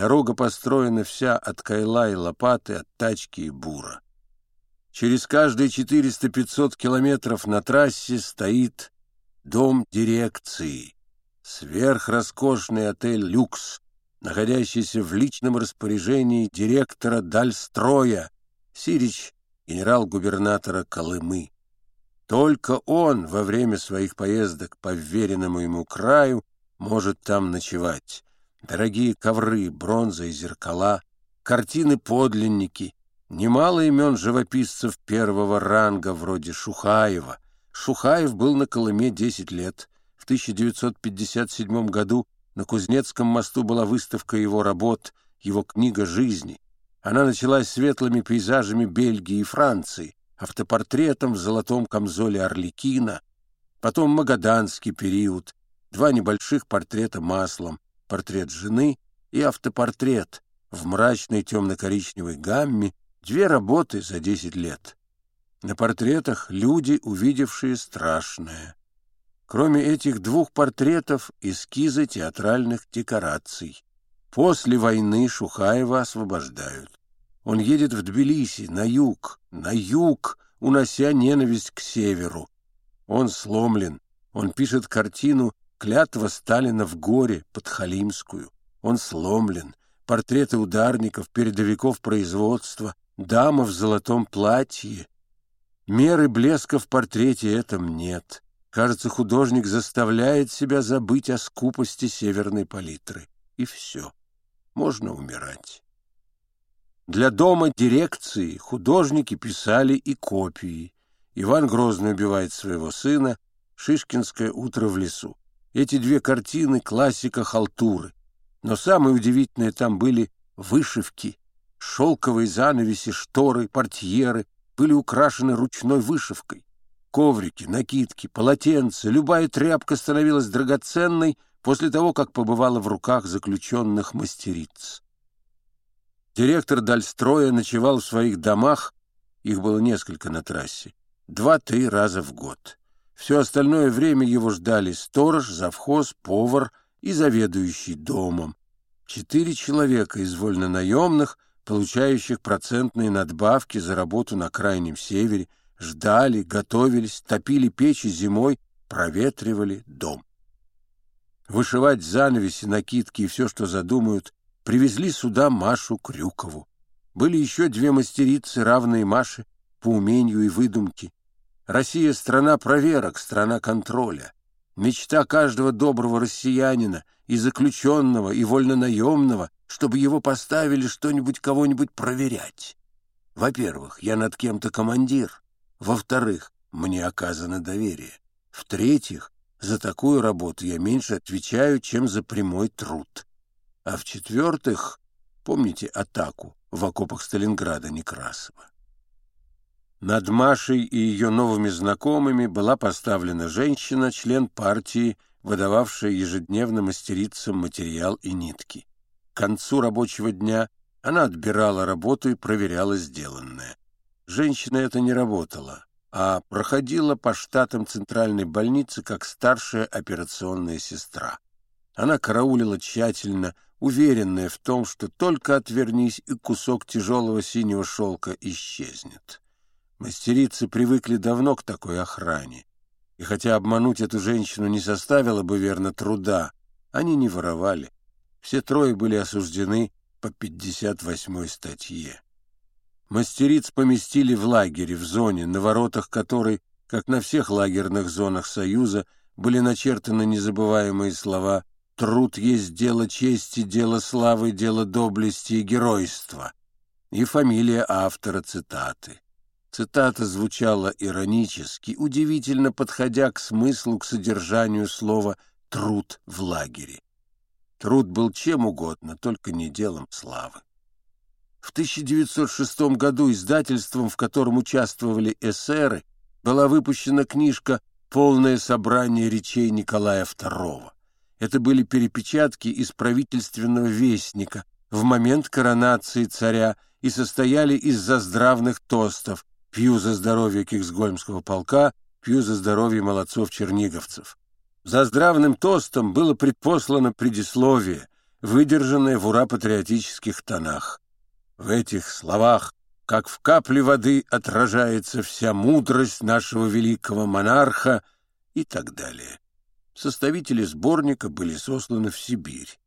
Дорога построена вся от кайла и лопаты, от тачки и бура. Через каждые 400-500 километров на трассе стоит дом дирекции, сверхроскошный отель «Люкс», находящийся в личном распоряжении директора Дальстроя, Сирич, генерал-губернатора Колымы. Только он во время своих поездок по вверенному ему краю может там ночевать. Дорогие ковры, бронза и зеркала, картины-подлинники, немало имен живописцев первого ранга, вроде Шухаева. Шухаев был на Колыме 10 лет. В 1957 году на Кузнецком мосту была выставка его работ, его книга жизни. Она началась светлыми пейзажами Бельгии и Франции, автопортретом в золотом камзоле Орликина, потом магаданский период, два небольших портрета маслом, портрет жены и автопортрет в мрачной темно-коричневой гамме, две работы за 10 лет. На портретах люди, увидевшие страшное. Кроме этих двух портретов, эскизы театральных декораций. После войны Шухаева освобождают. Он едет в Тбилиси, на юг, на юг, унося ненависть к северу. Он сломлен. Он пишет картину «Клятва Сталина в горе» под Халимскую. Он сломлен. Портреты ударников, передовиков производства, дама в золотом платье. Меры блеска в портрете этом нет. Кажется, художник заставляет себя забыть о скупости северной палитры. И все. Можно умирать. Для дома дирекции художники писали и копии. Иван Грозный убивает своего сына, Шишкинское утро в лесу. Эти две картины — классика халтуры. Но самое удивительное там были вышивки. Шелковые занавеси, шторы, портьеры были украшены ручной вышивкой. Коврики, накидки, полотенца, любая тряпка становилась драгоценной после того, как побывала в руках заключенных мастериц. Директор Дальстроя ночевал в своих домах, их было несколько на трассе, два-три раза в год. Все остальное время его ждали сторож, завхоз, повар и заведующий домом. Четыре человека из вольнонаемных, получающих процентные надбавки за работу на Крайнем Севере, ждали, готовились, топили печи зимой, проветривали дом. Вышивать занавеси, накидки и все, что задумают, привезли сюда Машу Крюкову. Были еще две мастерицы, равные Маше по умению и выдумке. Россия — страна проверок, страна контроля. Мечта каждого доброго россиянина, и заключенного, и вольнонаемного, чтобы его поставили что-нибудь кого-нибудь проверять. Во-первых, я над кем-то командир. Во-вторых, мне оказано доверие. В-третьих, за такую работу я меньше отвечаю, чем за прямой труд. А в-четвертых, помните атаку в окопах Сталинграда Некрасова? Над Машей и ее новыми знакомыми была поставлена женщина, член партии, выдававшая ежедневно мастерицам материал и нитки. К концу рабочего дня она отбирала работу и проверяла сделанное. Женщина это не работала, а проходила по штатам центральной больницы как старшая операционная сестра. Она караулила тщательно, уверенная в том, что только отвернись, и кусок тяжелого синего шелка исчезнет. Мастерицы привыкли давно к такой охране, и хотя обмануть эту женщину не составило бы верно труда, они не воровали. Все трое были осуждены по 58-й статье. Мастериц поместили в лагере, в зоне, на воротах которой, как на всех лагерных зонах Союза, были начертаны незабываемые слова Труд есть дело чести, дело славы, дело доблести и геройства. И фамилия автора цитаты. Цитата звучала иронически, удивительно подходя к смыслу, к содержанию слова «труд в лагере». Труд был чем угодно, только не делом славы. В 1906 году издательством, в котором участвовали эсеры, была выпущена книжка «Полное собрание речей Николая II». Это были перепечатки из правительственного вестника в момент коронации царя и состояли из заздравных тостов «Пью за здоровье Киксгольмского полка», «Пью за здоровье молодцов-черниговцев». За здравным тостом было предпослано предисловие, выдержанная в ура-патриотических тонах. В этих словах, как в капле воды, отражается вся мудрость нашего великого монарха и так далее. Составители сборника были сосланы в Сибирь.